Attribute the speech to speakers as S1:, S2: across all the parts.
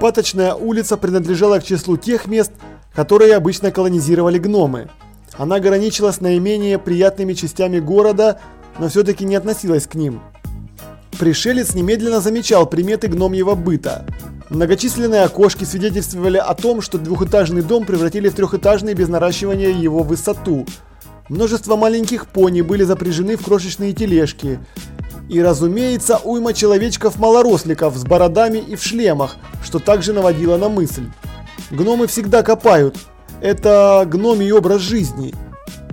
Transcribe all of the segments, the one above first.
S1: Паточная улица принадлежала к числу тех мест, которые обычно колонизировали гномы. Она граничила с наименее приятными частями города, но все-таки не относилась к ним. Пришелец немедленно замечал приметы гномьего быта. Многочисленные окошки свидетельствовали о том, что двухэтажный дом превратили в трехэтажный без наращивания его высоту. Множество маленьких пони были запряжены в крошечные тележки. И, разумеется, уйма человечков-малоросликов с бородами и в шлемах, что также наводило на мысль. Гномы всегда копают. Это гномий образ жизни.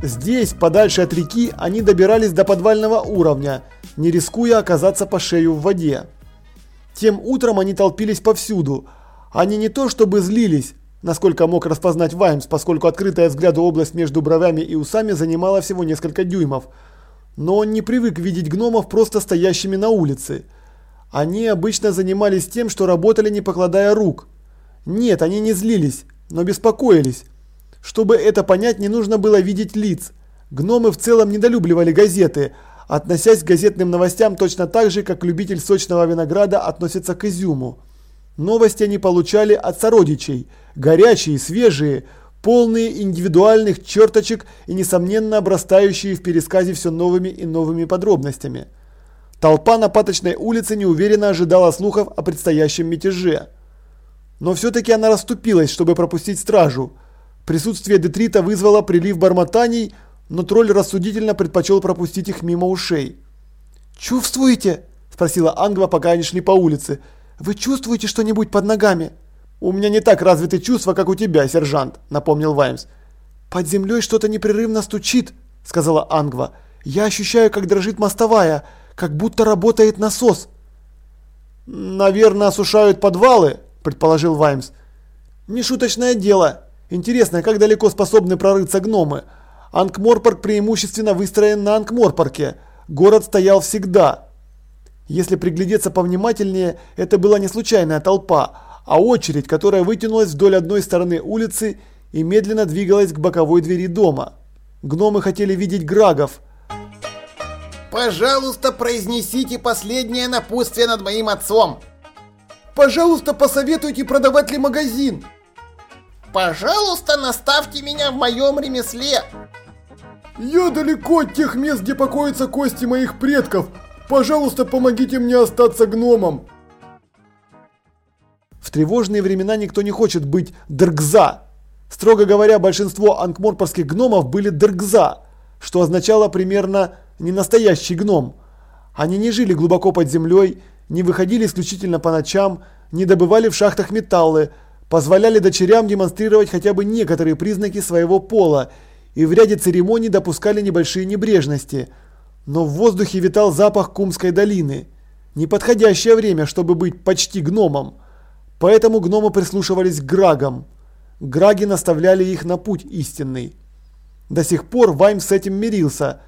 S1: Здесь, подальше от реки, они добирались до подвального уровня, не рискуя оказаться по шею в воде. Тем утром они толпились повсюду. Они не то чтобы злились, насколько мог распознать Ваймс, поскольку открытая взгляду область между бровями и усами занимала всего несколько дюймов – но он не привык видеть гномов просто стоящими на улице. Они обычно занимались тем, что работали не покладая рук. Нет, они не злились, но беспокоились. Чтобы это понять, не нужно было видеть лиц. Гномы в целом недолюбливали газеты, относясь к газетным новостям точно так же, как любитель сочного винограда относится к изюму. Новости они получали от сородичей, горячие, свежие, полные индивидуальных черточек и, несомненно, обрастающие в пересказе все новыми и новыми подробностями. Толпа на Паточной улице неуверенно ожидала слухов о предстоящем мятеже. Но все-таки она расступилась, чтобы пропустить стражу. Присутствие детрита вызвало прилив бормотаний, но тролль рассудительно предпочел пропустить их мимо ушей. «Чувствуете?» – спросила Ангва, пока они шли по улице. «Вы чувствуете что-нибудь под ногами?» «У меня не так развиты чувства, как у тебя, сержант», – напомнил Ваймс. «Под землей что-то непрерывно стучит», – сказала Ангва. «Я ощущаю, как дрожит мостовая, как будто работает насос». «Наверное, осушают подвалы», – предположил Ваймс. «Нешуточное дело. Интересно, как далеко способны прорыться гномы? Ангморпорк преимущественно выстроен на Ангморпорке. Город стоял всегда». Если приглядеться повнимательнее, это была не случайная толпа, а очередь, которая вытянулась вдоль одной стороны улицы и медленно двигалась к боковой двери дома. Гномы хотели видеть Грагов.
S2: «Пожалуйста, произнесите последнее напутствие над моим отцом!»
S1: «Пожалуйста, посоветуйте продавать ли магазин!»
S2: «Пожалуйста, наставьте меня в моем ремесле!»
S1: «Я далеко от тех мест, где покоятся кости моих предков! Пожалуйста, помогите мне остаться гномом!» В тревожные времена никто не хочет быть Дргза. Строго говоря, большинство анкморпорских гномов были Дргза, что означало примерно «не настоящий гном». Они не жили глубоко под землей, не выходили исключительно по ночам, не добывали в шахтах металлы, позволяли дочерям демонстрировать хотя бы некоторые признаки своего пола и в ряде церемоний допускали небольшие небрежности. Но в воздухе витал запах Кумской долины. Неподходящее время, чтобы быть почти гномом. Поэтому гномы прислушивались к грагам. Граги наставляли их на путь истинный. До сих пор Вайм с этим мирился.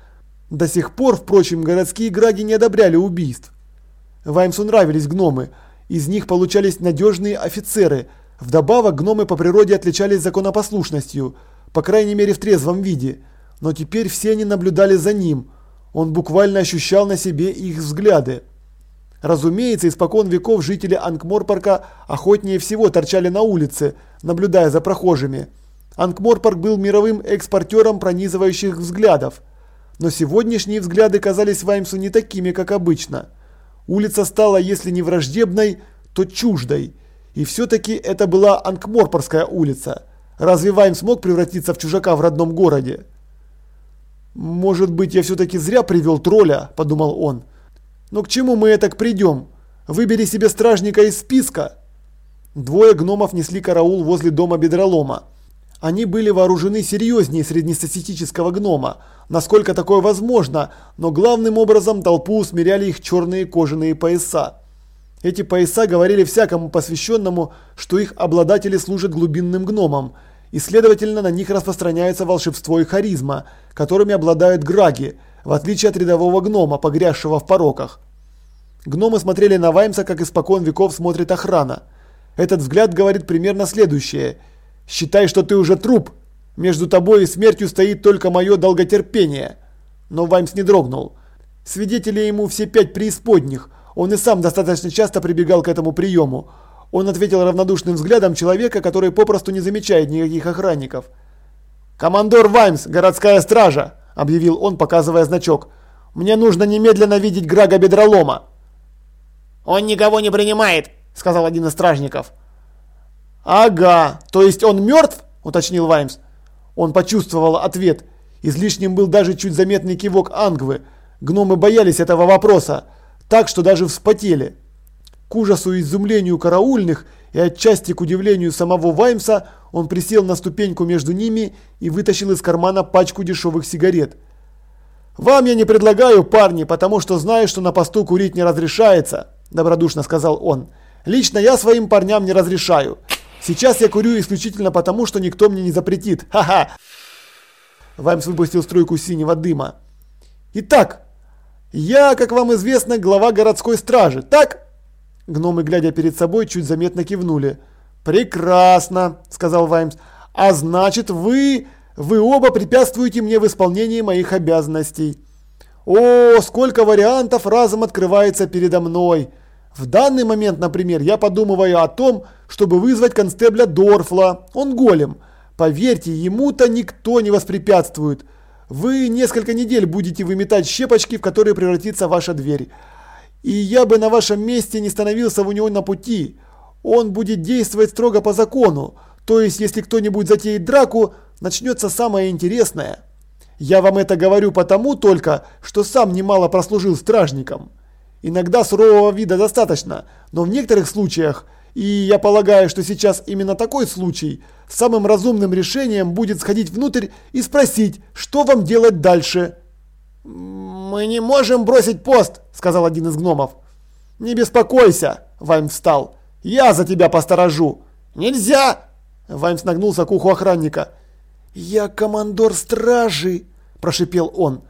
S1: До сих пор, впрочем, городские граги не одобряли убийств. Ваймсу нравились гномы. Из них получались надежные офицеры. Вдобавок гномы по природе отличались законопослушностью, по крайней мере в трезвом виде. Но теперь все они наблюдали за ним. Он буквально ощущал на себе их взгляды. Разумеется, испокон веков жители Анкморпарка охотнее всего торчали на улице, наблюдая за прохожими. Анкморпарк был мировым экспортером пронизывающих взглядов. Но сегодняшние взгляды казались Ваймсу не такими, как обычно. Улица стала, если не враждебной, то чуждой. И все-таки это была Анкморпорская улица. Разве Ваймс мог превратиться в чужака в родном городе? «Может быть, я все-таки зря привел тролля», – подумал он. Но к чему мы это придем? Выбери себе стражника из списка. Двое гномов несли караул возле дома бедролома. Они были вооружены серьезнее среднестатистического гнома, насколько такое возможно, но главным образом толпу усмиряли их черные кожаные пояса. Эти пояса говорили всякому посвященному, что их обладатели служат глубинным гномам, и следовательно на них распространяется волшебство и харизма, которыми обладают граги, в отличие от рядового гнома, погрязшего в пороках. Гномы смотрели на Ваймса, как испокон веков смотрит охрана. Этот взгляд говорит примерно следующее. «Считай, что ты уже труп. Между тобой и смертью стоит только мое долготерпение». Но Ваймс не дрогнул. Свидетели ему все пять преисподних. Он и сам достаточно часто прибегал к этому приему. Он ответил равнодушным взглядом человека, который попросту не замечает никаких охранников. «Командор Ваймс, городская стража!» – объявил он, показывая значок. «Мне нужно немедленно видеть Грага Бедролома!»
S2: «Он никого не принимает!» – сказал один из стражников.
S1: «Ага, то есть он мертв?» – уточнил Ваймс. Он почувствовал ответ. Излишним был даже чуть заметный кивок Ангвы. Гномы боялись этого вопроса, так что даже вспотели. К ужасу и изумлению караульных и отчасти к удивлению самого Ваймса он присел на ступеньку между ними и вытащил из кармана пачку дешевых сигарет. «Вам я не предлагаю, парни, потому что знаю, что на посту курить не разрешается», – добродушно сказал он. «Лично я своим парням не разрешаю. Сейчас я курю исключительно потому, что никто мне не запретит. Ха-ха!» Ваймс выпустил струйку синего дыма. «Итак, я, как вам известно, глава городской стражи, так?» Гномы, глядя перед собой, чуть заметно кивнули. «Прекрасно», — сказал Ваймс. «А значит, вы... вы оба препятствуете мне в исполнении моих обязанностей. О, сколько вариантов разом открывается передо мной. В данный момент, например, я подумываю о том, чтобы вызвать констебля Дорфла. Он голем. Поверьте, ему-то никто не воспрепятствует. Вы несколько недель будете выметать щепочки, в которые превратится ваша дверь. И я бы на вашем месте не становился у него на пути. Он будет действовать строго по закону. То есть, если кто-нибудь затеет драку, начнется самое интересное. Я вам это говорю потому только, что сам немало прослужил стражником. Иногда сурового вида достаточно, но в некоторых случаях, и я полагаю, что сейчас именно такой случай, самым разумным решением будет сходить внутрь и спросить, что вам делать дальше.
S2: «Мы не можем бросить пост», — сказал один из гномов.
S1: «Не беспокойся», — Ваймс встал. «Я за тебя посторожу».
S2: «Нельзя!»
S1: — Ваймс нагнулся к уху охранника.
S3: «Я командор стражи», – прошипел он.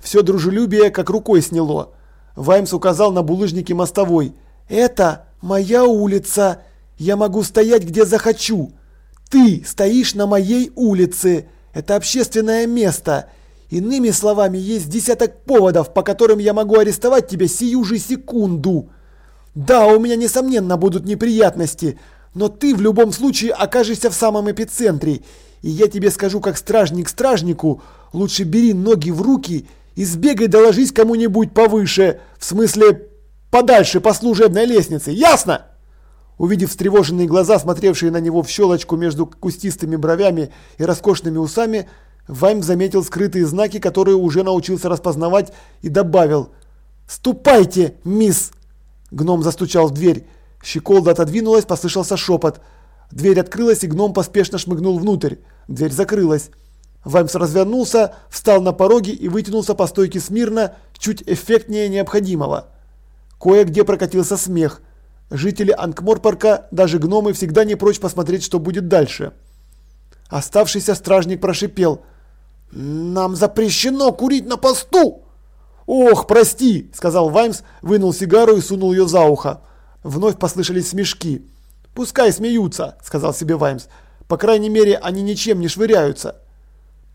S1: Все дружелюбие как рукой сняло. Ваймс указал на булыжники мостовой.
S3: «Это моя улица. Я могу стоять где захочу. Ты стоишь на моей улице. Это общественное место. Иными словами, есть десяток поводов, по которым я могу арестовать тебя сию же секунду. Да, у меня несомненно будут неприятности, но ты в любом случае окажешься в самом эпицентре. И я тебе скажу как стражник стражнику, лучше бери ноги в руки и сбегай доложись кому-нибудь повыше, в смысле подальше по служебной лестнице, ясно? Увидев встревоженные глаза, смотревшие на него в щелочку между кустистыми бровями и роскошными усами, Вайм заметил скрытые знаки, которые уже научился распознавать, и добавил «Ступайте, мисс!» Гном застучал в дверь. Щеколда отодвинулась, послышался шепот. Дверь открылась, и гном поспешно шмыгнул внутрь. Дверь закрылась. Ваймс развернулся, встал на пороге и вытянулся по стойке смирно, чуть эффектнее необходимого. Кое-где прокатился смех. Жители Анкморпарка, даже гномы, всегда не прочь посмотреть, что будет дальше. Оставшийся стражник прошипел – «Нам запрещено курить на посту!» «Ох, прости!» – сказал Ваймс, вынул сигару и сунул ее за ухо. Вновь послышались смешки. «Пускай смеются», – сказал себе Ваймс. «По крайней мере, они ничем не швыряются».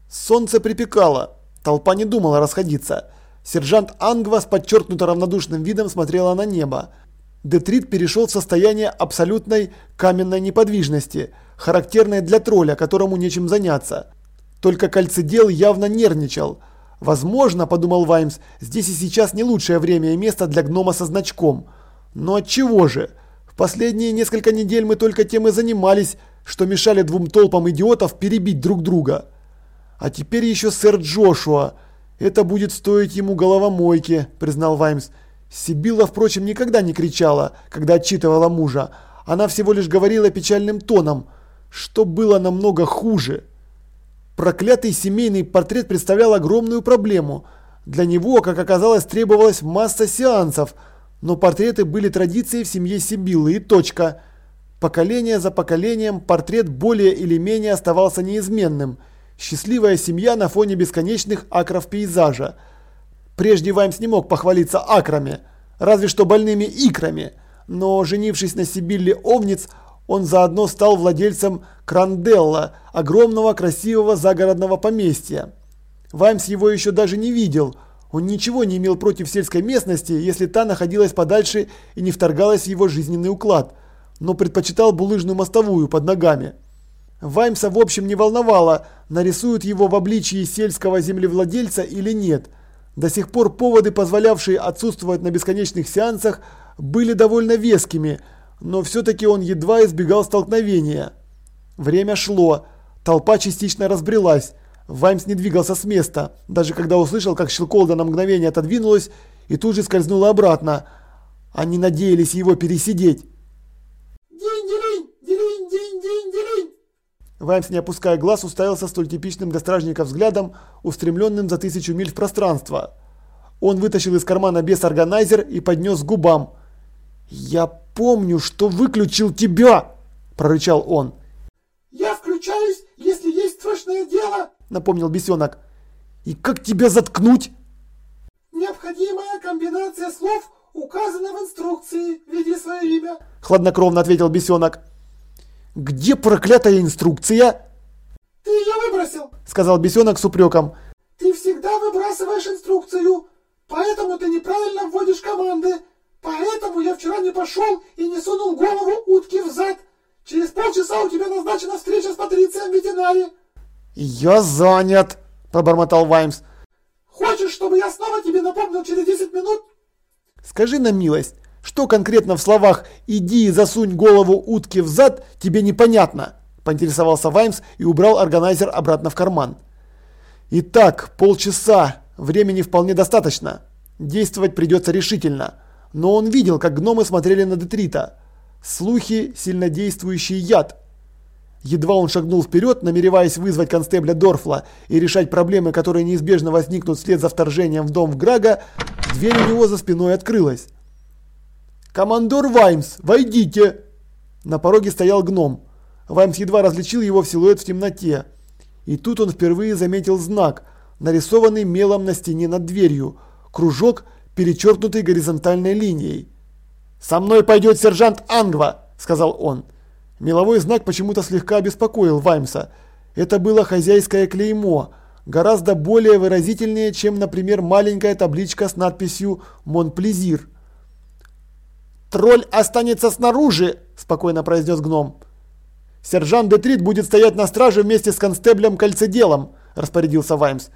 S3: Солнце припекало. Толпа не думала расходиться. Сержант Ангва с подчеркнуто равнодушным видом смотрела на небо. Детрит перешел в состояние абсолютной каменной неподвижности, характерной для тролля, которому нечем заняться. Только кольцедел явно нервничал. Возможно, подумал Ваймс, здесь и сейчас не лучшее время и место для гнома со значком. Но от чего же? В последние несколько недель мы только тем и занимались, что мешали двум толпам идиотов перебить друг друга. А теперь еще сэр Джошуа. Это будет стоить ему головомойки, признал Ваймс. Сибилла, впрочем, никогда не кричала, когда отчитывала мужа. Она всего лишь говорила печальным тоном, что было намного хуже. Проклятый семейный портрет представлял огромную проблему. Для него, как оказалось, требовалась масса сеансов, но портреты были традицией в семье Сибиллы и точка. Поколение за поколением портрет более или менее оставался неизменным. Счастливая семья на фоне бесконечных акров пейзажа. Прежде Ваймс не мог похвалиться акрами, разве что больными икрами. Но женившись на Сибилле Овниц, он заодно стал владельцем Кранделла, огромного красивого загородного поместья. Ваймс его еще даже не видел. Он ничего не имел против сельской местности, если та находилась подальше и не вторгалась в его жизненный уклад.
S1: но предпочитал булыжную мостовую под ногами. Ваймса в общем не волновало, нарисуют его в обличии сельского землевладельца или нет. До сих пор поводы, позволявшие отсутствовать на бесконечных сеансах, были довольно вескими, но все-таки он едва избегал столкновения. Время шло, толпа частично разбрелась. Ваймс не двигался с места, даже когда услышал, как щелколда на мгновение отодвинулась и тут же скользнула обратно. Они надеялись его пересидеть. Ваймс, не опуская глаз, уставился столь типичным для стражника взглядом, устремленным за тысячу миль в пространство. Он вытащил из кармана бес-органайзер и поднес к губам. «Я помню, что выключил тебя!» – прорычал он.
S3: «Я включаюсь, если есть срочное дело!»
S1: – напомнил бесенок. «И как тебя заткнуть?»
S3: «Необходимая комбинация слов указана в инструкции. Введи свое имя!»
S1: – хладнокровно ответил бесенок. «Где проклятая инструкция?»
S3: «Ты ее выбросил!»
S1: – сказал бесенок с упреком.
S3: «Ты всегда выбрасываешь инструкцию, поэтому ты неправильно вводишь команды. Поэтому я вчера не пошел и не сунул голову утки в зад. Через полчаса у тебя назначена встреча с Патрицием Ветенари».
S1: «Я занят!» – пробормотал Ваймс.
S3: «Хочешь, чтобы я снова тебе напомнил через 10 минут?»
S1: «Скажи на милость, что конкретно в словах «иди и засунь голову утки в зад» тебе непонятно?» – поинтересовался Ваймс и убрал органайзер обратно в карман. «Итак, полчаса. Времени вполне достаточно. Действовать придется решительно. Но он видел, как гномы смотрели на Детрита. Слухи – сильнодействующий яд. Едва он шагнул вперед, намереваясь вызвать констебля Дорфла и решать проблемы, которые неизбежно возникнут вслед за вторжением в дом в Грага, дверь у него за спиной открылась. «Командор Ваймс, войдите!» На пороге стоял гном. Ваймс едва различил его в силуэт в темноте. И тут он впервые заметил знак, нарисованный мелом на стене над дверью. Кружок, перечеркнутый горизонтальной линией. «Со мной пойдет сержант Ангва!» – сказал он. Меловой знак почему-то слегка обеспокоил Ваймса. Это было хозяйское клеймо, гораздо более выразительнее, чем, например, маленькая табличка с надписью «Монплезир». «Тролль останется снаружи!» – спокойно произнес гном. «Сержант Детрит будет стоять на страже вместе с констеблем Кольцеделом», – распорядился Ваймс.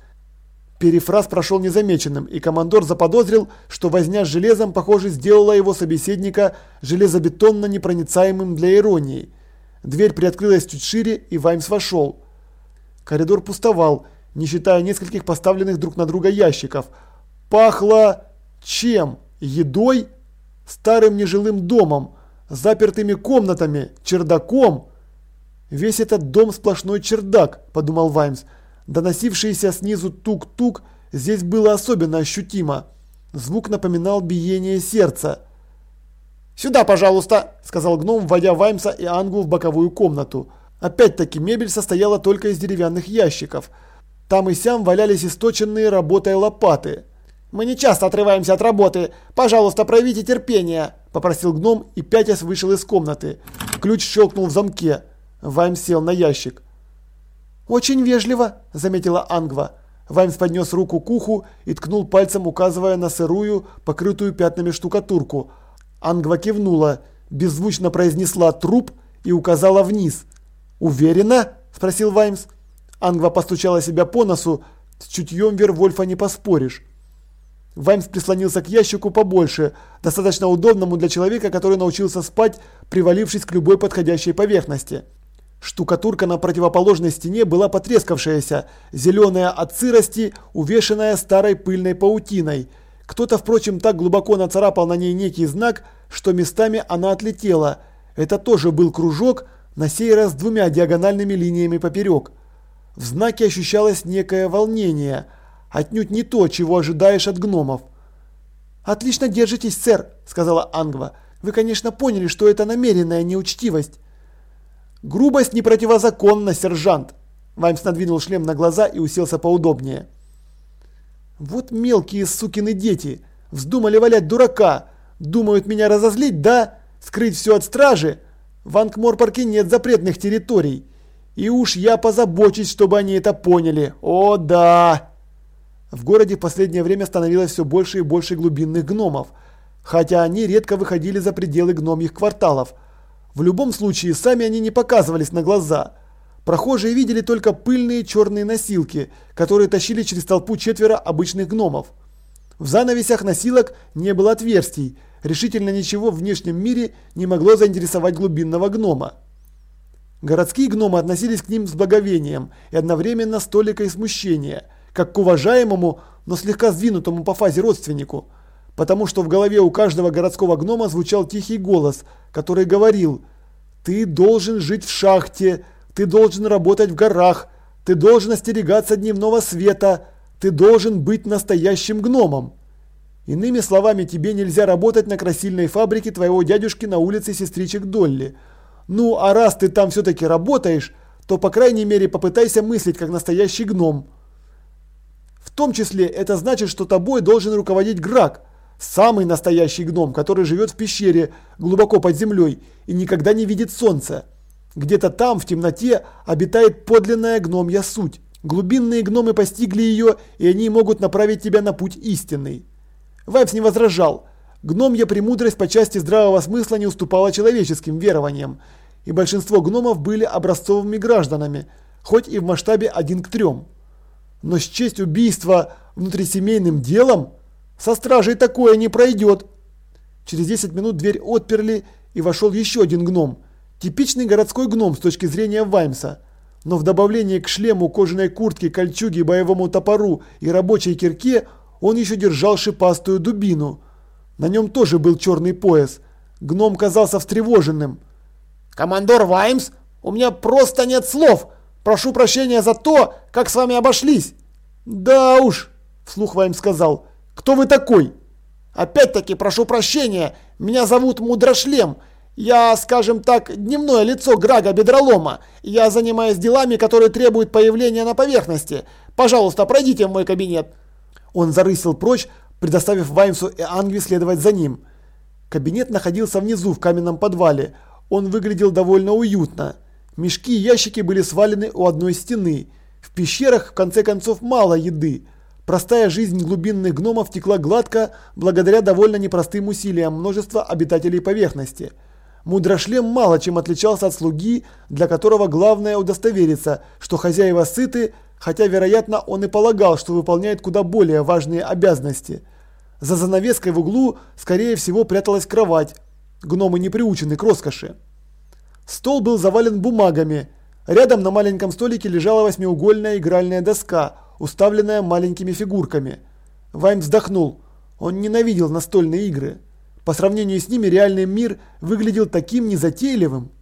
S1: Перефраз прошел незамеченным, и командор заподозрил, что возня с железом, похоже, сделала его собеседника железобетонно непроницаемым для иронии. Дверь приоткрылась чуть шире, и Ваймс вошел. Коридор пустовал, не считая нескольких поставленных друг на друга ящиков. Пахло чем? Едой? Старым нежилым домом, запертыми комнатами, чердаком. Весь этот дом сплошной чердак, подумал Ваймс. Доносившийся снизу тук-тук здесь было особенно ощутимо. Звук напоминал биение сердца. «Сюда, пожалуйста!» – сказал гном, вводя Ваймса и Ангу в боковую комнату. Опять-таки мебель состояла только из деревянных ящиков. Там и сям валялись источенные работой лопаты. «Мы не часто отрываемся от работы. Пожалуйста, проявите терпение», – попросил гном и пятясь вышел из комнаты. Ключ щелкнул в замке. Ваймс сел на ящик. «Очень вежливо», – заметила Ангва. Ваймс поднес руку к уху и ткнул пальцем, указывая на сырую, покрытую пятнами штукатурку. Ангва кивнула, беззвучно произнесла «труп» и указала вниз. «Уверена?» – спросил Ваймс. Ангва постучала себя по носу. С чутьем Вервольфа не поспоришь. Ваймс прислонился к ящику побольше, достаточно удобному для человека, который научился спать, привалившись к любой подходящей поверхности. Штукатурка на противоположной стене была потрескавшаяся, зеленая от сырости, увешанная старой пыльной паутиной. Кто-то, впрочем, так глубоко нацарапал на ней некий знак, что местами она отлетела. Это тоже был кружок, на сей раз двумя диагональными линиями поперек. В знаке ощущалось некое волнение – Отнюдь не то, чего ожидаешь от гномов. «Отлично держитесь, сэр», – сказала Ангва. «Вы, конечно, поняли, что это намеренная неучтивость». «Грубость не противозаконна, сержант!» Ваймс надвинул шлем на глаза и уселся поудобнее. «Вот мелкие сукины дети! Вздумали валять дурака! Думают меня разозлить, да? Скрыть все от стражи? В Ангморпорке нет запретных территорий. И уж я позабочусь, чтобы они это поняли. О да!» В городе в последнее время становилось все больше и больше глубинных гномов, хотя они редко выходили за пределы гномьих кварталов. В любом случае, сами они не показывались на глаза. Прохожие видели только пыльные черные носилки, которые тащили через толпу четверо обычных гномов. В занавесях носилок не было отверстий, решительно ничего в внешнем мире не могло заинтересовать глубинного гнома. Городские гномы относились к ним с благовением и одновременно с толикой смущения, как к уважаемому, но слегка сдвинутому по фазе родственнику, потому что в голове у каждого городского гнома звучал тихий голос, который говорил «Ты должен жить в шахте, ты должен работать в горах, ты должен остерегаться дневного света, ты должен быть настоящим гномом». Иными словами, тебе нельзя работать на красильной фабрике твоего дядюшки на улице сестричек Долли – ну, а раз ты там все-таки работаешь, то по крайней мере попытайся мыслить как настоящий гном. Том числе это значит, что тобой должен руководить Грак, самый настоящий гном, который живет в пещере глубоко под землей и никогда не видит солнца. Где-то там, в темноте, обитает подлинная гномья суть. Глубинные гномы постигли ее, и они могут направить тебя на путь истинный. Вайпс не возражал. Гномья премудрость по части здравого смысла не уступала человеческим верованиям, и большинство гномов были образцовыми гражданами, хоть и в масштабе 1 к 3. Но счесть убийства внутрисемейным делом со стражей такое не пройдет. Через 10 минут дверь отперли и вошел еще один гном. Типичный городской гном с точки зрения Ваймса. Но в добавлении к шлему, кожаной куртке, кольчуге, боевому топору и рабочей кирке он еще держал шипастую дубину. На нем тоже был черный пояс. Гном казался встревоженным.
S2: «Командор Ваймс, у меня просто нет слов. Прошу прощения за то, как с вами обошлись».
S1: «Да уж», – вслух Ваймс сказал. «Кто вы такой?»
S2: «Опять-таки прошу прощения. Меня зовут Мудрошлем. Я, скажем так, дневное лицо Грага Бедролома. Я занимаюсь делами, которые требуют появления на поверхности. Пожалуйста, пройдите в мой кабинет».
S1: Он зарысил прочь, предоставив Ваймсу и Ангви следовать за ним. Кабинет находился внизу в каменном подвале. Он выглядел довольно уютно. Мешки и ящики были свалены у одной стены. В пещерах, в конце концов, мало еды. Простая жизнь глубинных гномов текла гладко, благодаря довольно непростым усилиям множества обитателей поверхности. Мудрошлем мало чем отличался от слуги, для которого главное удостовериться, что хозяева сыты, хотя, вероятно, он и полагал, что выполняет куда более важные обязанности. За занавеской в углу, скорее всего, пряталась кровать, Гномы не приучены к роскоши. Стол был завален бумагами. Рядом на маленьком столике лежала восьмиугольная игральная доска, уставленная маленькими фигурками. Вайм вздохнул. Он ненавидел настольные игры. По сравнению с ними реальный мир выглядел таким незатейливым.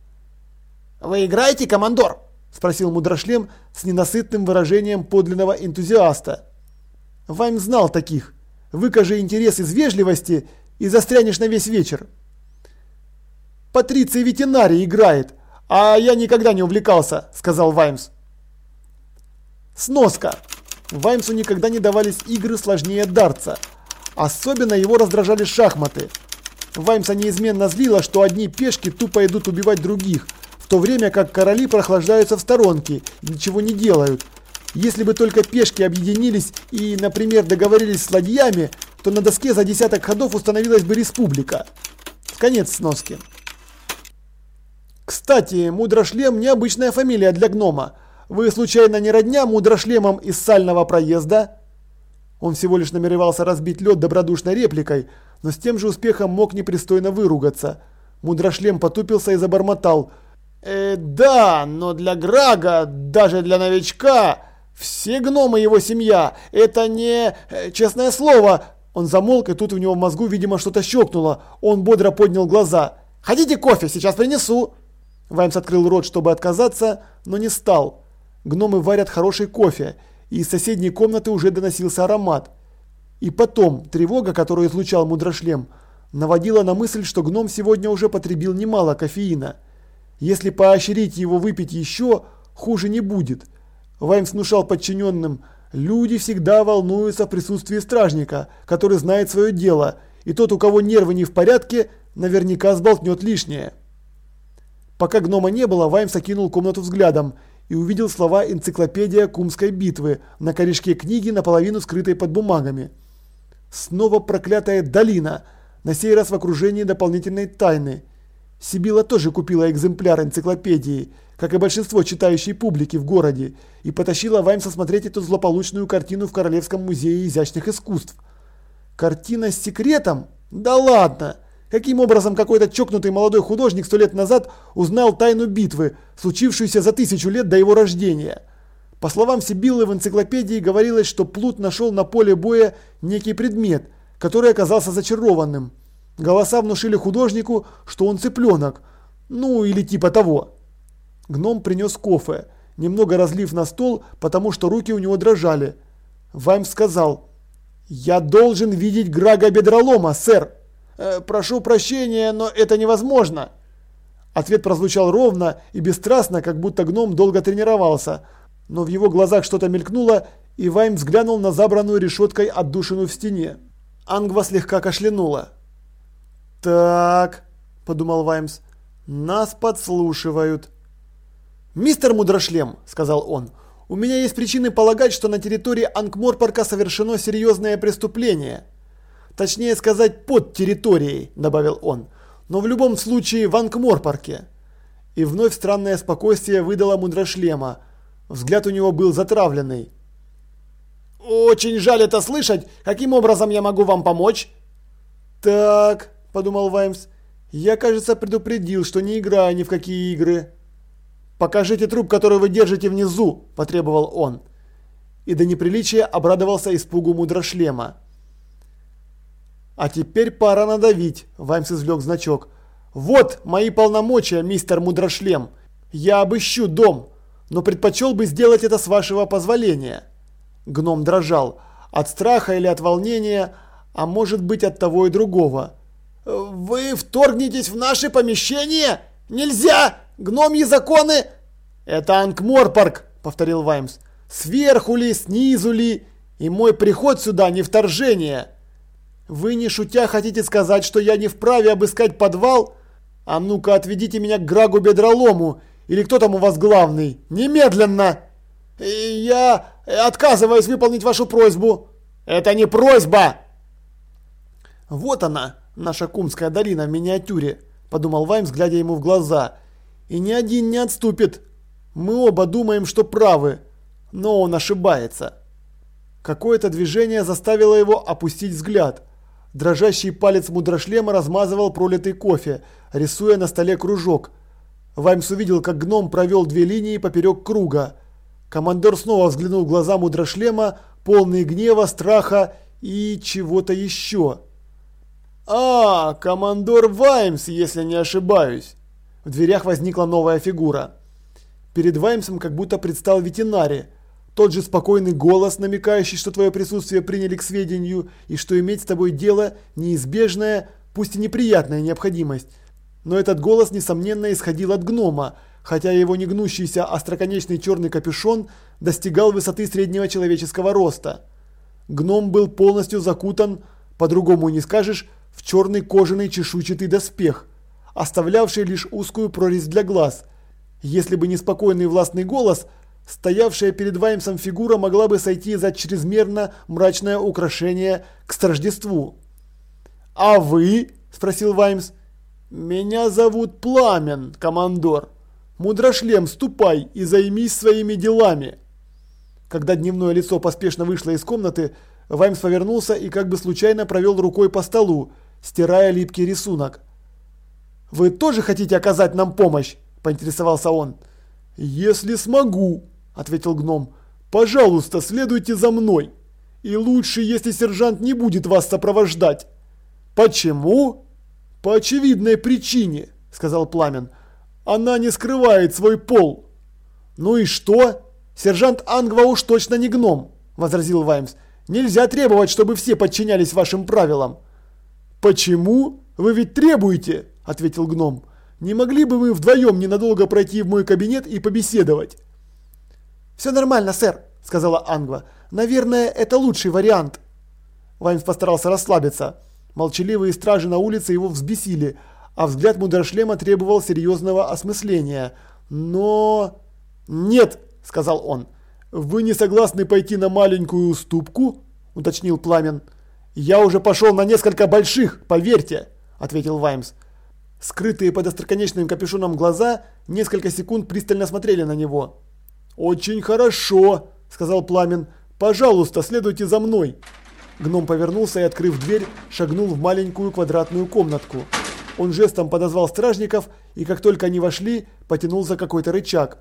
S2: «Вы играете, командор?»
S1: – спросил Мудрошлем с ненасытным выражением подлинного энтузиаста. Вайм знал таких. Выкажи интерес из вежливости и застрянешь на весь вечер. Патриций ветеринарий играет, а я никогда не увлекался», – сказал Ваймс. Сноска. Ваймсу никогда не давались игры сложнее дартса. Особенно его раздражали шахматы. Ваймса неизменно злило, что одни пешки тупо идут убивать других, в то время как короли прохлаждаются в сторонке и ничего не делают. Если бы только пешки объединились и, например, договорились с ладьями, то на доске за десяток ходов установилась бы республика. Конец сноски. Кстати, Мудрошлем необычная фамилия для гнома. Вы случайно не родня Мудрошлемом из сального проезда? Он всего лишь намеревался разбить лед добродушной репликой, но с тем же успехом мог непристойно выругаться. Мудрошлем потупился и забормотал. «Э, да, но для Грага, даже для новичка, все гномы его семья, это не... Э, честное слово...» Он замолк, и тут у него в мозгу, видимо, что-то щелкнуло. Он бодро поднял глаза. «Хотите кофе? Сейчас принесу!» Ваймс открыл рот, чтобы отказаться, но не стал. Гномы варят хороший кофе, и из соседней комнаты уже доносился аромат. И потом, тревога, которую излучал мудрошлем, наводила на мысль, что гном сегодня уже потребил немало кофеина. Если поощрить его выпить еще, хуже не будет. Ваймс внушал подчиненным, люди всегда волнуются в присутствии стражника, который знает свое дело, и тот, у кого нервы не в порядке, наверняка сболтнет лишнее. Пока гнома не было, Ваймс окинул комнату взглядом и увидел слова «Энциклопедия Кумской битвы» на корешке книги, наполовину скрытой под бумагами. Снова проклятая долина, на сей раз в окружении дополнительной тайны. Сибила тоже купила экземпляр энциклопедии, как и большинство читающей публики в городе, и потащила Ваймса смотреть эту злополучную картину в Королевском музее изящных искусств. Картина с секретом? Да ладно! Каким образом какой-то чокнутый молодой художник сто лет назад узнал тайну битвы, случившуюся за тысячу лет до его рождения? По словам Сибиллы в энциклопедии говорилось, что Плут нашел на поле боя некий предмет, который оказался зачарованным. Голоса внушили художнику, что он цыпленок, ну или типа того. Гном принес кофе, немного разлив на стол, потому что руки у него дрожали. Вайм сказал, «Я должен видеть Грага Бедролома, сэр!»
S2: Э, «Прошу прощения, но это невозможно!»
S1: Ответ прозвучал ровно и бесстрастно, как будто гном долго тренировался, но в его глазах что-то мелькнуло, и Вайм взглянул на забранную решеткой отдушину в стене. Ангва слегка кашлянула. «Так», – подумал Ваймс, – «нас подслушивают». «Мистер Мудрошлем», – сказал он, – «у меня есть причины полагать, что на территории Ангморпарка совершено серьезное преступление. Точнее сказать, под территорией», – добавил он, – «но в любом случае в Ангморпарке». И вновь странное спокойствие выдало Мудрошлема. Взгляд у него был затравленный.
S2: «Очень жаль это слышать. Каким образом я могу вам помочь?»
S1: «Так», – подумал Ваймс, – «я, кажется, предупредил, что не играю ни в какие игры». «Покажите труп, который вы держите внизу!» – потребовал он. И до неприличия обрадовался испугу мудрошлема. «А теперь пора надавить», – Ваймс извлек значок. «Вот мои полномочия, мистер мудрошлем. Я обыщу дом, но предпочел бы сделать это с вашего позволения». Гном дрожал. От страха или от волнения, а может быть от того и другого.
S2: «Вы вторгнетесь в наше помещение? Нельзя!» Гномьи законы...»
S1: «Это Анкморпарк», — повторил Ваймс. «Сверху ли, снизу ли? И мой приход сюда не вторжение. Вы не шутя хотите сказать, что я не вправе обыскать подвал? А ну-ка отведите меня к Грагу Бедролому, или кто там у вас главный? Немедленно!»
S2: «Я отказываюсь выполнить вашу просьбу».
S1: «Это не просьба!» «Вот она, наша Кумская долина в миниатюре», – подумал Ваймс, глядя ему в глаза – и ни один не отступит. Мы оба думаем, что правы, но он ошибается. Какое-то движение заставило его опустить взгляд. Дрожащий палец мудрошлема размазывал пролитый кофе, рисуя на столе кружок. Ваймс увидел, как гном провел две линии поперек круга. Командор снова взглянул в глаза мудрошлема, полные гнева, страха и чего-то еще. «А, командор Ваймс, если не ошибаюсь!» В дверях возникла новая фигура. Перед Ваймсом как будто предстал ветеринари. Тот же спокойный голос, намекающий, что твое присутствие приняли к сведению и что иметь с тобой дело неизбежная, пусть и неприятная необходимость. Но этот голос, несомненно, исходил от гнома, хотя его негнущийся остроконечный черный капюшон достигал высоты среднего человеческого роста. Гном был полностью закутан, по-другому не скажешь, в черный кожаный чешуйчатый доспех – оставлявший лишь узкую прорезь для глаз. Если бы не спокойный властный голос, стоявшая перед Ваймсом фигура могла бы сойти за чрезмерно мрачное украшение к страждеству. «А вы?» – спросил Ваймс. «Меня зовут Пламен, командор. Мудрошлем, ступай и займись своими делами». Когда дневное лицо поспешно вышло из комнаты, Ваймс повернулся и как бы случайно провел рукой по столу, стирая липкий рисунок. «Вы тоже хотите оказать нам помощь?» – поинтересовался он. «Если смогу», – ответил гном. «Пожалуйста, следуйте за мной. И лучше, если сержант не будет вас сопровождать». «Почему?» «По очевидной причине», – сказал Пламен. «Она не скрывает свой пол». «Ну и что? Сержант Ангва уж точно не гном», – возразил Ваймс. «Нельзя требовать, чтобы все подчинялись вашим правилам». «Почему? Вы ведь требуете!» ответил гном. «Не могли бы вы вдвоем ненадолго пройти в мой кабинет и побеседовать?» «Все нормально, сэр», – сказала Ангва. «Наверное, это лучший вариант». Ваймс постарался расслабиться. Молчаливые стражи на улице его взбесили, а взгляд мудрошлема требовал серьезного осмысления. «Но...» «Нет», – сказал он. «Вы не согласны пойти на маленькую уступку?» – уточнил Пламен. «Я уже пошел на несколько больших, поверьте», – ответил Ваймс. Скрытые под остроконечным капюшоном глаза несколько секунд пристально смотрели на него. «Очень хорошо», – сказал Пламен. «Пожалуйста, следуйте за мной». Гном повернулся и, открыв дверь, шагнул в маленькую квадратную комнатку. Он жестом подозвал стражников и, как только они вошли, потянул за какой-то рычаг.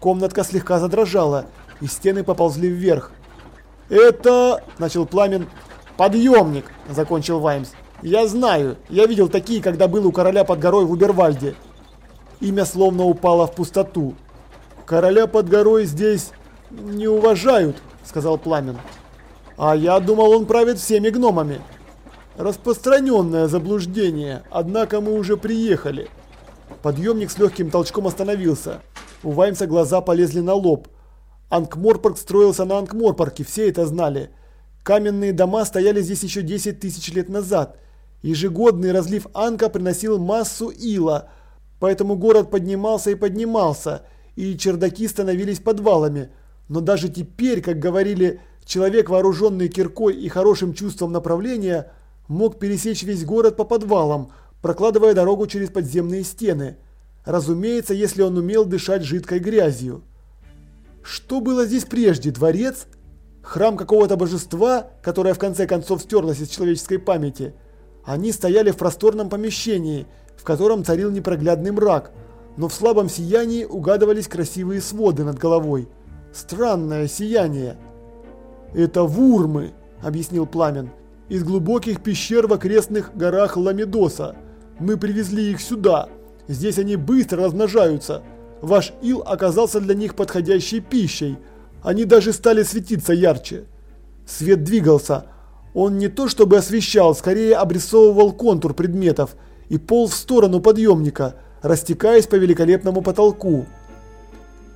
S1: Комнатка слегка задрожала, и стены поползли вверх. «Это...» – начал Пламен. «Подъемник!» – закончил Ваймс. «Я знаю. Я видел такие, когда был у короля под горой в Убервальде». Имя словно упало в пустоту. «Короля под горой здесь не уважают», – сказал Пламен. «А я думал, он правит всеми гномами». «Распространенное заблуждение, однако мы уже приехали». Подъемник с легким толчком остановился. У Ваймса глаза полезли на лоб. Анкморпорг строился на Анкморпорке, все это знали. Каменные дома стояли здесь еще 10 тысяч лет назад. Ежегодный разлив Анка приносил массу ила, поэтому город поднимался и поднимался, и чердаки становились подвалами. Но даже теперь, как говорили, человек, вооруженный киркой и хорошим чувством направления, мог пересечь весь город по подвалам, прокладывая дорогу через подземные стены. Разумеется, если он умел дышать жидкой грязью. Что было здесь прежде? Дворец? Храм какого-то божества, которое в конце концов стерлось из человеческой памяти? Они стояли в просторном помещении, в котором царил непроглядный мрак, но в слабом сиянии угадывались красивые своды над головой. Странное сияние. «Это вурмы», – объяснил Пламен, – «из глубоких пещер в окрестных горах Ламедоса. Мы привезли их сюда. Здесь они быстро размножаются. Ваш ил оказался для них подходящей пищей. Они даже стали светиться ярче. Свет двигался. Он не то чтобы освещал, скорее обрисовывал контур предметов и полз в сторону подъемника, растекаясь по великолепному потолку.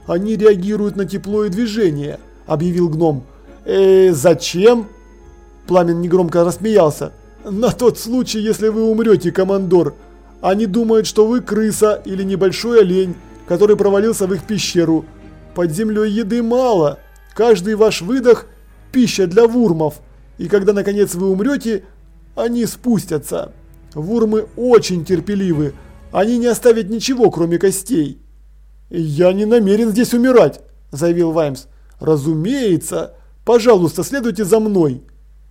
S1: «Они реагируют на тепло и движение», – объявил гном. «Э, зачем?» Пламен негромко рассмеялся. «На тот случай, если вы умрете, командор. Они думают, что вы крыса или небольшой олень, который провалился в их пещеру. Под землей еды мало. Каждый ваш выдох – пища для вурмов. И когда наконец вы умрете, они спустятся. Вурмы очень терпеливы. Они не оставят ничего, кроме костей. «Я не намерен здесь умирать», – заявил Ваймс. «Разумеется. Пожалуйста, следуйте за мной».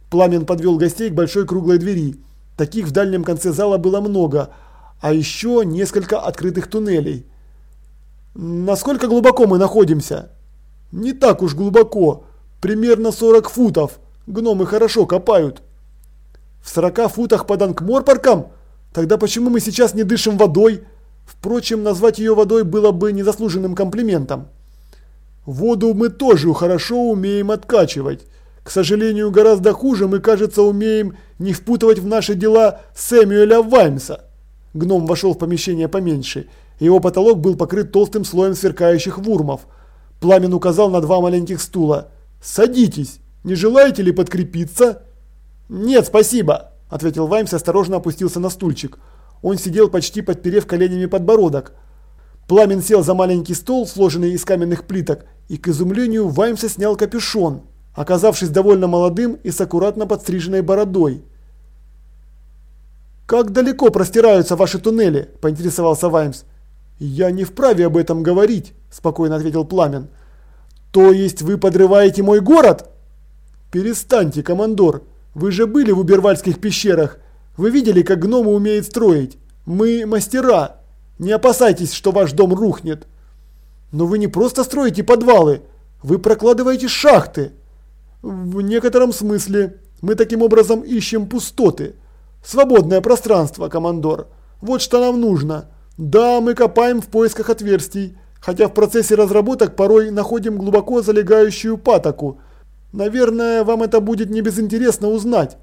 S1: Пламен подвел гостей к большой круглой двери. Таких в дальнем конце зала было много, а еще несколько открытых туннелей. Насколько глубоко мы находимся? Не так уж глубоко. Примерно 40 футов. Гномы хорошо копают. В 40 футах под Анкморпарком? Тогда почему мы сейчас не дышим водой? Впрочем, назвать ее водой было бы незаслуженным комплиментом. Воду мы тоже хорошо умеем откачивать. К сожалению, гораздо хуже мы, кажется, умеем не впутывать в наши дела Сэмюэля Ваймса. Гном вошел в помещение поменьше его потолок был покрыт толстым слоем сверкающих вурмов. Пламен указал на два маленьких стула. «Садитесь! Не желаете ли подкрепиться?» «Нет, спасибо!» – ответил Ваймс и осторожно опустился на стульчик. Он сидел почти подперев коленями подбородок. Пламен сел за маленький стол, сложенный из каменных плиток, и к изумлению Ваймса снял капюшон, оказавшись довольно молодым и с аккуратно подстриженной бородой. «Как далеко простираются ваши туннели?» – поинтересовался Ваймс. «Я не вправе об этом говорить», – спокойно ответил Пламен. «То есть вы подрываете мой город?» «Перестаньте, командор. Вы же были в Убервальских пещерах. Вы видели, как гномы умеют строить. Мы мастера. Не опасайтесь, что ваш дом рухнет». «Но вы не просто строите подвалы. Вы прокладываете шахты». «В некотором смысле. Мы таким образом ищем пустоты. Свободное пространство, командор. Вот что нам нужно». Да, мы копаем в поисках отверстий, хотя в процессе разработок порой находим глубоко залегающую патоку. Наверное, вам это будет не безинтересно узнать.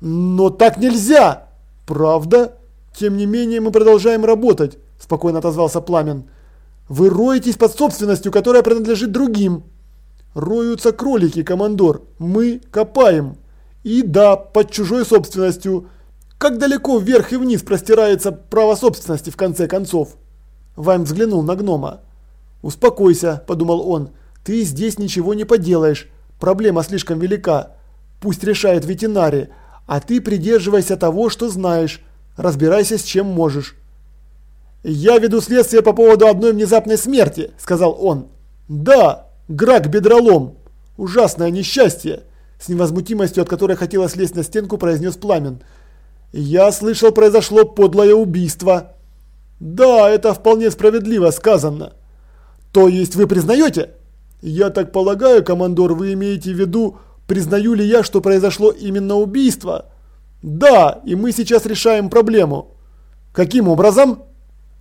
S1: Но так нельзя! Правда? Тем не менее, мы продолжаем работать, спокойно отозвался Пламен. Вы роетесь под собственностью, которая принадлежит другим. Роются кролики, командор. Мы копаем. И да, под чужой собственностью. Как далеко вверх и вниз простирается право собственности в конце концов? Вайм взглянул на гнома. «Успокойся», – подумал он, – «ты здесь ничего не поделаешь, проблема слишком велика. Пусть решает ветеринарий, а ты придерживайся того, что знаешь, разбирайся с чем можешь. «Я веду следствие по поводу одной внезапной смерти», – сказал он. «Да, Грак Бедролом. Ужасное несчастье», – с невозмутимостью, от которой хотелось лезть на стенку, произнес Пламен. «Я слышал, произошло подлое убийство». «Да, это вполне справедливо сказано». «То есть вы признаете?» «Я так полагаю, командор, вы имеете в виду, признаю ли я, что произошло именно убийство?» «Да, и мы сейчас решаем проблему». «Каким образом?»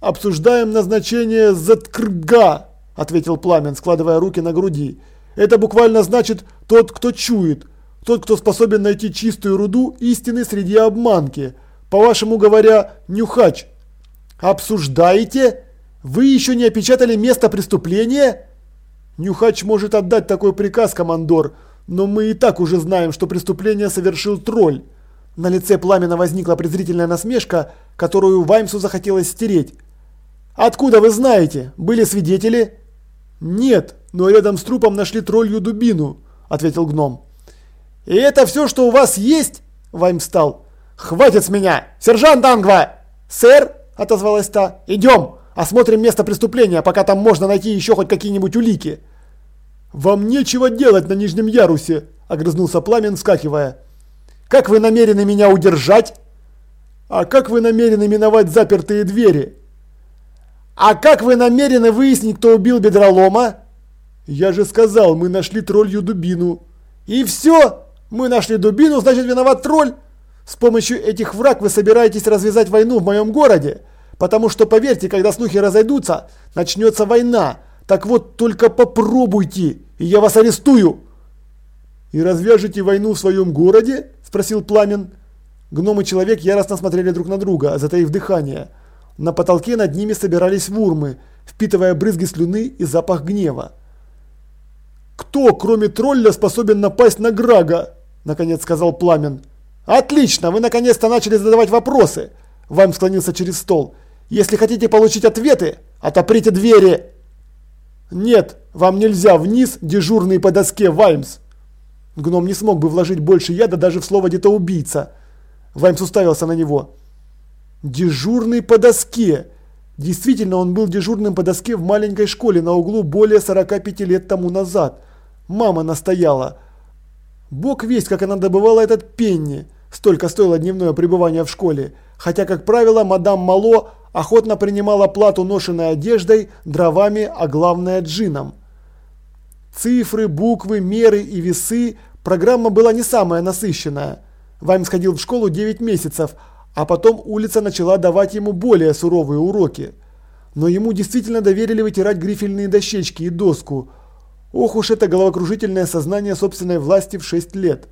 S1: «Обсуждаем назначение Заткрга», – ответил Пламен, складывая руки на груди. «Это буквально значит «тот, кто чует», тот, кто способен найти чистую руду истины среди обманки. По-вашему говоря, нюхач». «Обсуждаете? Вы еще не опечатали место преступления?» «Нюхач может отдать такой приказ, командор, но мы и так уже знаем, что преступление совершил тролль». На лице Пламена возникла презрительная насмешка, которую Ваймсу захотелось стереть. «Откуда вы знаете? Были свидетели?» «Нет, но рядом с трупом нашли троллью дубину», – ответил гном. «И это все, что у вас есть?» – Вайм встал. «Хватит с меня! Сержант Ангва!» «Сэр!» – отозвалась та. «Идем! Осмотрим место преступления, пока там можно найти еще хоть какие-нибудь улики!» «Вам нечего делать на нижнем ярусе!» – огрызнулся Пламен, вскакивая. «Как вы намерены меня удержать?» «А как вы намерены миновать запертые двери?» «А как вы намерены выяснить, кто убил Бедролома?» «Я же сказал, мы нашли троллью дубину». «И все? Мы нашли дубину, значит виноват тролль? С помощью этих враг вы собираетесь развязать войну в моем городе? Потому что, поверьте, когда слухи разойдутся, начнется война. Так вот, только попробуйте, и я вас арестую!» «И развяжете войну в своем городе?» – спросил Пламен. Гном и человек яростно смотрели друг на друга, затаив дыхание. На потолке над ними собирались вурмы, впитывая брызги слюны и запах гнева. «Кто, кроме тролля, способен напасть на Грага?» – наконец сказал Пламен. «Отлично, вы наконец-то начали задавать вопросы!» Вам склонился через стол. «Если хотите получить ответы, отоприте двери!» «Нет, вам нельзя вниз, дежурный по доске, Ваймс!» Гном не смог бы вложить больше яда даже в слово «где-то убийца». Ваймс уставился на него. Дежурный по доске. Действительно, он был дежурным по доске в маленькой школе на углу более 45 лет тому назад. Мама настояла. Бог весть, как она добывала этот пенни. Столько стоило дневное пребывание в школе. Хотя, как правило, мадам Мало охотно принимала плату ношенной одеждой, дровами, а главное джином. Цифры, буквы, меры и весы программа была не самая насыщенная. Вайм сходил в школу 9 месяцев, а потом улица начала давать ему более суровые уроки. Но ему действительно доверили вытирать грифельные дощечки и доску. Ох уж это головокружительное сознание собственной власти в 6 лет.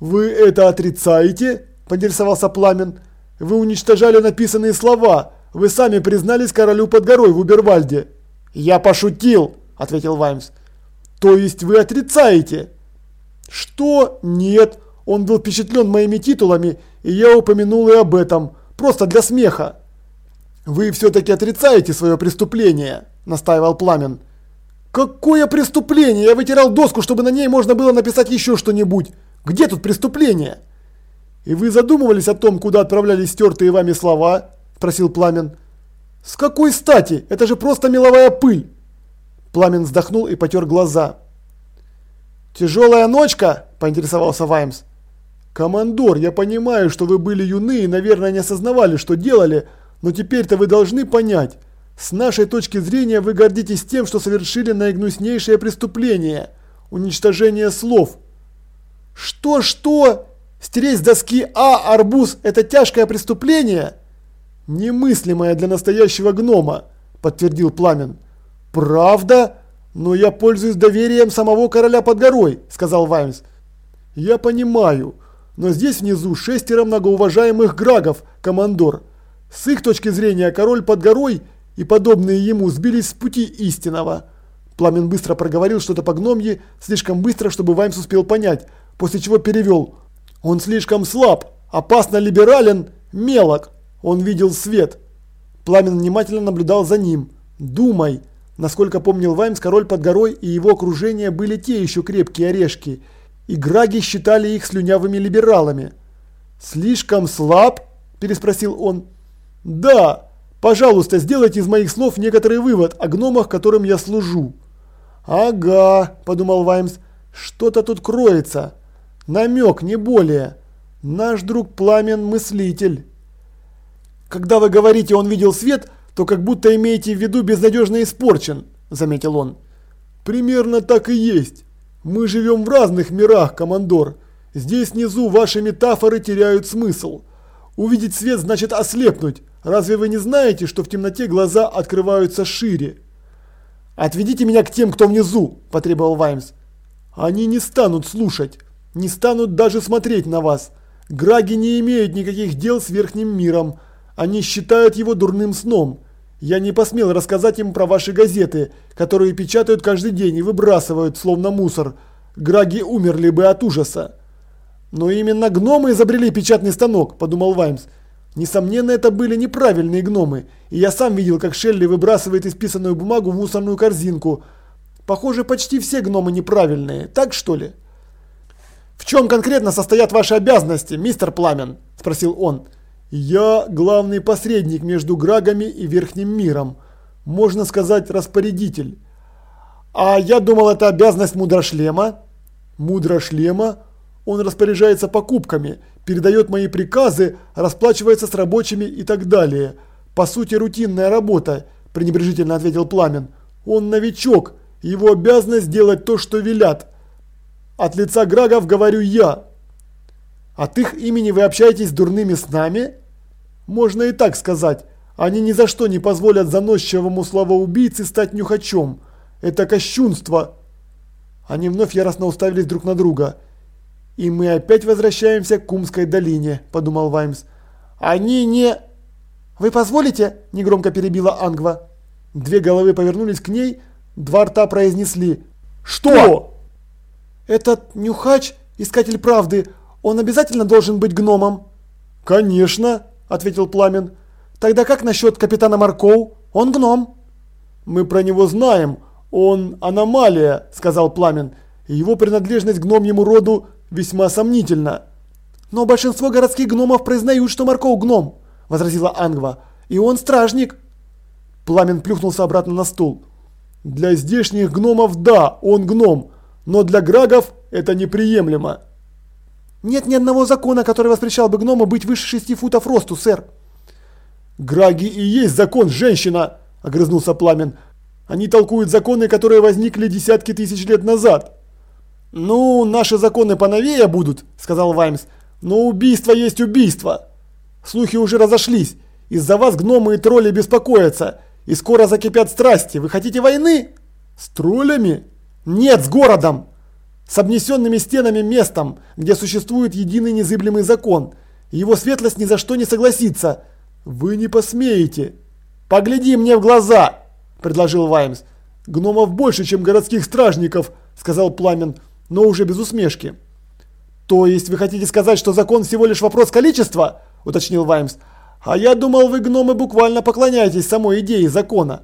S1: «Вы это отрицаете?» – поинтересовался Пламен. «Вы уничтожали написанные слова. Вы сами признались королю под горой в Убервальде». «Я пошутил», – ответил Ваймс. «То есть вы отрицаете?» «Что? Нет. Он был впечатлен моими титулами, и я упомянул и об этом, просто для смеха. «Вы все-таки отрицаете свое преступление», – настаивал Пламен. «Какое преступление? Я вытирал доску, чтобы на ней можно было написать еще что-нибудь. Где тут преступление?» «И вы задумывались о том, куда отправлялись стертые вами слова?» – спросил Пламен. «С какой стати? Это же просто меловая пыль!» Пламен вздохнул и потер глаза. «Тяжелая ночка?» – поинтересовался Ваймс. «Командор, я понимаю, что вы были юны и, наверное, не осознавали, что делали, но теперь-то вы должны понять. С нашей точки зрения вы гордитесь тем, что совершили наигнуснейшее преступление – уничтожение слов». «Что-что? Стереть с доски А арбуз – это тяжкое преступление?» «Немыслимое для настоящего гнома», – подтвердил Пламен. «Правда? Но я пользуюсь доверием самого короля под горой», – сказал Ваймс. «Я понимаю. Но здесь внизу шестеро многоуважаемых грагов, командор. С их точки зрения король под горой и подобные ему сбились с пути истинного. Пламен быстро проговорил что-то по гномье, слишком быстро, чтобы Ваймс успел понять, после чего перевел. Он слишком слаб, опасно либерален, мелок. Он видел свет. Пламен внимательно наблюдал за ним. «Думай!» Насколько помнил Ваймс, король под горой и его окружение были те еще крепкие орешки – и граги считали их слюнявыми либералами. «Слишком слаб?» – переспросил он. Да, пожалуйста, сделайте из моих слов некоторый вывод о гномах, которым я служу. Ага, подумал Ваймс, что-то тут кроется. Намек, не более. Наш друг Пламен мыслитель. Когда вы говорите, он видел свет, то как будто имеете в виду безнадежно испорчен, заметил он. Примерно так и есть. Мы живем в разных мирах, командор. Здесь внизу ваши метафоры теряют смысл. Увидеть свет значит ослепнуть. Разве вы не знаете, что в темноте глаза открываются шире? Отведите меня к тем, кто внизу, потребовал Ваймс. Они не станут слушать, не станут даже смотреть на вас. Граги не имеют никаких дел с верхним миром. Они считают его дурным сном. Я не посмел рассказать им про ваши газеты, которые печатают каждый день и выбрасывают, словно мусор. Граги умерли бы от ужаса. Но именно гномы изобрели печатный станок, подумал Ваймс. Несомненно, это были неправильные гномы, и я сам видел, как Шелли выбрасывает исписанную бумагу в мусорную корзинку. Похоже, почти все гномы неправильные, так что ли? «В чем конкретно состоят ваши обязанности, мистер Пламен?» – спросил он. «Я главный посредник между Грагами и Верхним миром. Можно сказать, распорядитель». «А я думал, это обязанность Мудрошлема». «Мудрошлема?» Он распоряжается покупками, передает мои приказы, расплачивается с рабочими и так далее. По сути, рутинная работа, пренебрежительно ответил Пламен. Он новичок, его обязанность делать то, что велят. От лица Грагов говорю я. От их имени вы общаетесь с дурными снами? Можно и так сказать. Они ни за что не позволят заносчивому словоубийце стать нюхачом. Это кощунство. Они вновь яростно уставились друг на друга. «И мы опять возвращаемся к Кумской долине», – подумал Ваймс. «Они не...» «Вы позволите?» – негромко перебила Ангва. Две головы повернулись к ней, два рта произнесли. «Что?» «Этот нюхач, искатель правды, он обязательно должен быть гномом?» «Конечно», – ответил Пламен. «Тогда как насчет капитана Маркоу? Он гном». «Мы про него знаем. Он аномалия», – сказал Пламен. «Его принадлежность к гномьему роду весьма сомнительно. Но большинство городских гномов признают, что Марков гном, возразила Ангва. И он стражник. Пламен плюхнулся обратно на стул. Для здешних гномов да, он гном, но для грагов это неприемлемо. Нет ни одного закона, который воспрещал бы гному быть выше шести футов росту, сэр. Граги и есть закон, женщина, огрызнулся Пламен. Они толкуют законы, которые возникли десятки тысяч лет назад. «Ну, наши законы поновее будут», – сказал Ваймс. «Но убийство есть убийство. Слухи уже разошлись. Из-за вас гномы и тролли беспокоятся. И скоро закипят страсти. Вы хотите войны?» «С троллями?» «Нет, с городом!» «С обнесенными стенами местом, где существует единый незыблемый закон. Его светлость ни за что не согласится. Вы не посмеете!» «Погляди мне в глаза!» – предложил Ваймс. «Гномов больше, чем городских стражников», – сказал Пламен но уже без усмешки. «То есть вы хотите сказать, что закон всего лишь вопрос количества?» – уточнил Ваймс. «А я думал, вы, гномы, буквально поклоняетесь самой идее закона.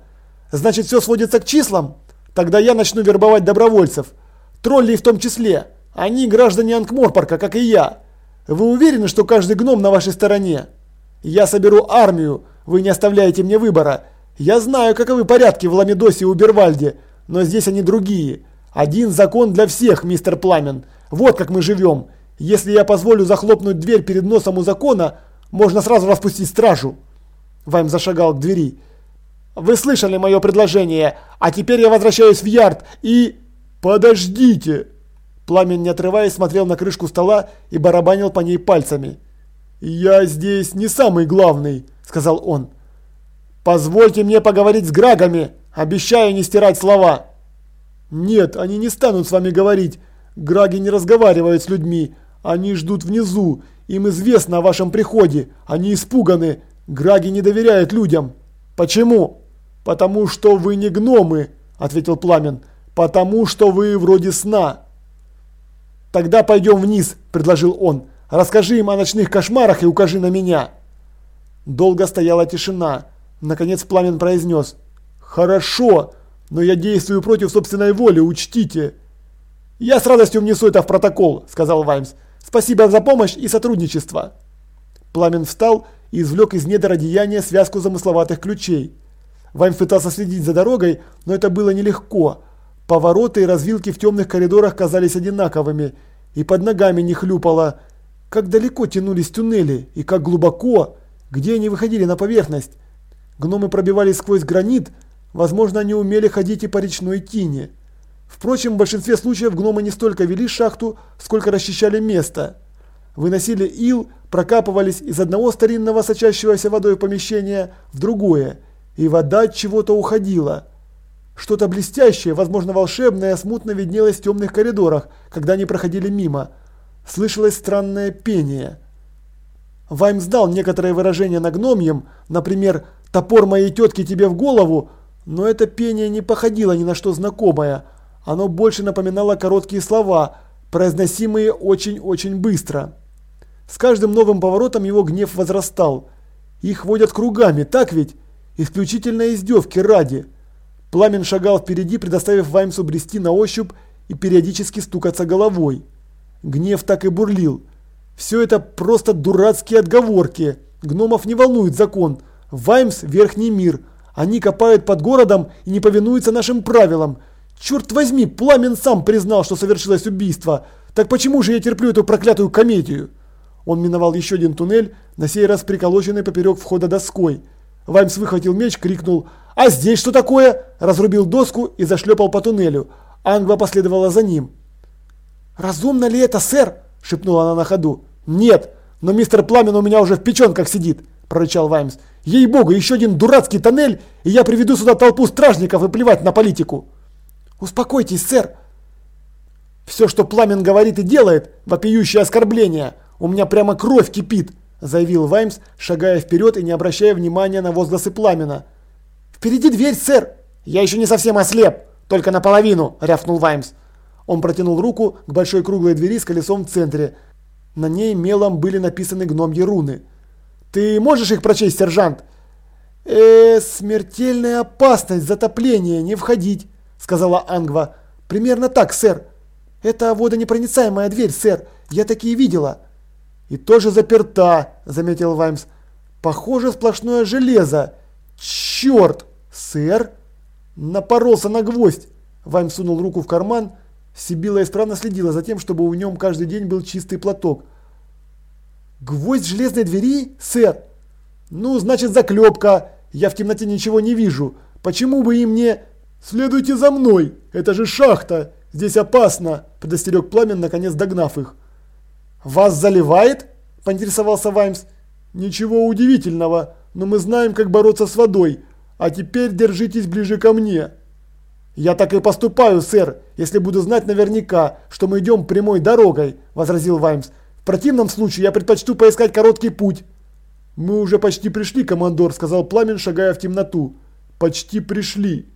S1: Значит, все сводится к числам? Тогда я начну вербовать добровольцев. Троллей в том числе. Они граждане Анкморпорка, как и я. Вы уверены, что каждый гном на вашей стороне? Я соберу армию, вы не оставляете мне выбора. Я знаю, каковы порядки в Ламедосе и Убервальде, но здесь они другие. Один закон для всех, мистер Пламен. Вот как мы живем. Если я позволю захлопнуть дверь перед носом у закона, можно сразу распустить стражу. Вайм зашагал к двери. Вы слышали мое предложение, а теперь я возвращаюсь в ярд и... Подождите! Пламен, не отрываясь, смотрел на крышку стола и барабанил по ней пальцами. «Я здесь не самый главный», — сказал он. «Позвольте мне поговорить с Грагами. Обещаю не стирать слова». «Нет, они не станут с вами говорить. Граги не разговаривают с людьми. Они ждут внизу. Им известно о вашем приходе. Они испуганы. Граги не доверяют людям». «Почему?» «Потому что вы не гномы», – ответил Пламен. «Потому что вы вроде сна». «Тогда пойдем вниз», – предложил он. «Расскажи им о ночных кошмарах и укажи на меня». Долго стояла тишина. Наконец Пламен произнес. «Хорошо, но я действую против собственной воли, учтите. Я с радостью внесу это в протокол, сказал Ваймс. Спасибо за помощь и сотрудничество. Пламен встал и извлек из недр одеяния связку замысловатых ключей. Ваймс пытался следить за дорогой, но это было нелегко. Повороты и развилки в темных коридорах казались одинаковыми, и под ногами не хлюпало. Как далеко тянулись туннели, и как глубоко, где они выходили на поверхность. Гномы пробивались сквозь гранит, возможно, они умели ходить и по речной тине. Впрочем, в большинстве случаев гномы не столько вели шахту, сколько расчищали место. Выносили ил, прокапывались из одного старинного сочащегося водой помещения в другое, и вода от чего-то уходила. Что-то блестящее, возможно волшебное, смутно виднелось в темных коридорах, когда они проходили мимо. Слышалось странное пение. Вайм сдал некоторые выражения на гномьем, например, «топор моей тетки тебе в голову», но это пение не походило ни на что знакомое – оно больше напоминало короткие слова, произносимые очень-очень быстро. С каждым новым поворотом его гнев возрастал. Их водят кругами, так ведь? Исключительно издевки ради. Пламен шагал впереди, предоставив Ваймсу брести на ощупь и периодически стукаться головой. Гнев так и бурлил. Все это просто дурацкие отговорки. Гномов не волнует закон. Ваймс – верхний мир. Они копают под городом и не повинуются нашим правилам. Черт возьми, Пламен сам признал, что совершилось убийство. Так почему же я терплю эту проклятую комедию? Он миновал еще один туннель, на сей раз приколоченный поперек входа доской. Ваймс выхватил меч, крикнул «А здесь что такое?» Разрубил доску и зашлепал по туннелю. Ангва последовала за ним. «Разумно ли это, сэр?» – шепнула она на ходу. «Нет, но мистер Пламен у меня уже в печенках сидит», – прорычал Ваймс. «Ей-богу, еще один дурацкий тоннель, и я приведу сюда толпу стражников и плевать на политику». «Успокойтесь, сэр!» «Все, что Пламен говорит и делает, вопиющее оскорбление. У меня прямо кровь кипит», – заявил Ваймс, шагая вперед и не обращая внимания на возгласы Пламена. «Впереди дверь, сэр!» «Я еще не совсем ослеп, только наполовину», – рявкнул Ваймс. Он протянул руку к большой круглой двери с колесом в центре. На ней мелом были написаны гномьи руны. «Ты можешь их прочесть, сержант?» «Э, смертельная опасность, затопление, не входить», сказала Ангва. Примерно так, сэр. Это водонепроницаемая дверь, сэр. Я такие видела. И тоже заперта, заметил Ваймс. Похоже, сплошное железо. Черт, сэр. Напоролся на гвоздь. Ваймс сунул руку в карман. Сибила исправно следила за тем, чтобы в нем каждый день был чистый платок. «Гвоздь железной двери, сэр?» «Ну, значит, заклепка. Я в темноте ничего не вижу. Почему бы им не...» «Следуйте за мной! Это же шахта! Здесь опасно!» – предостерег Пламен, наконец догнав их. «Вас заливает?» – поинтересовался Ваймс. «Ничего удивительного, но мы знаем, как бороться с водой. А теперь держитесь ближе ко мне». «Я так и поступаю, сэр, если буду знать наверняка, что мы идем прямой дорогой», – возразил Ваймс. «В противном случае я предпочту поискать короткий путь». «Мы уже почти пришли, командор», – сказал Пламен, шагая в темноту. «Почти пришли».